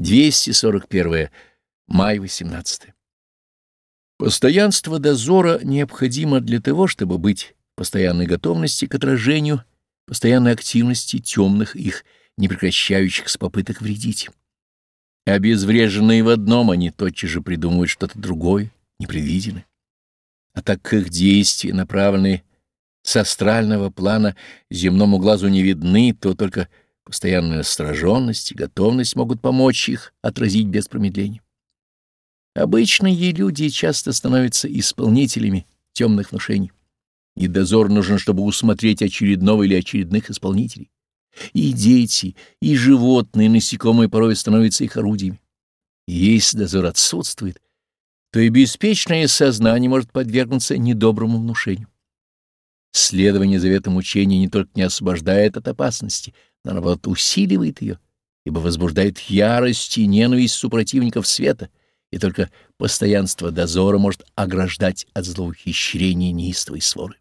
241. Май 18. Постоянство дозора необходимо для того, чтобы быть постоянной готовности к отражению, постоянной активности темных их, не прекращающихся попыток вредить. Обезвреженные в одном, они тотчас же придумывают что-то другое, непредвиденное. А так как их действия, направленные с астрального плана, земному глазу не видны, то только постоянная настороженность и готовность могут помочь их отразить без промедления. Обычные люди часто становятся исполнителями темных внушений, и дозор нужен, чтобы усмотреть очередного или очередных исполнителей. И дети, и животные, и насекомые порой становятся их орудиями. И если дозор отсутствует, то и беспечное сознание может подвергнуться недоброму внушению. Следование заветам учения не только не освобождает от опасности, но, наоборот, усиливает ее, ибо возбуждает ярость и ненависть супротивников света, и только постоянство дозора может ограждать от злоухищрения неистовой своры.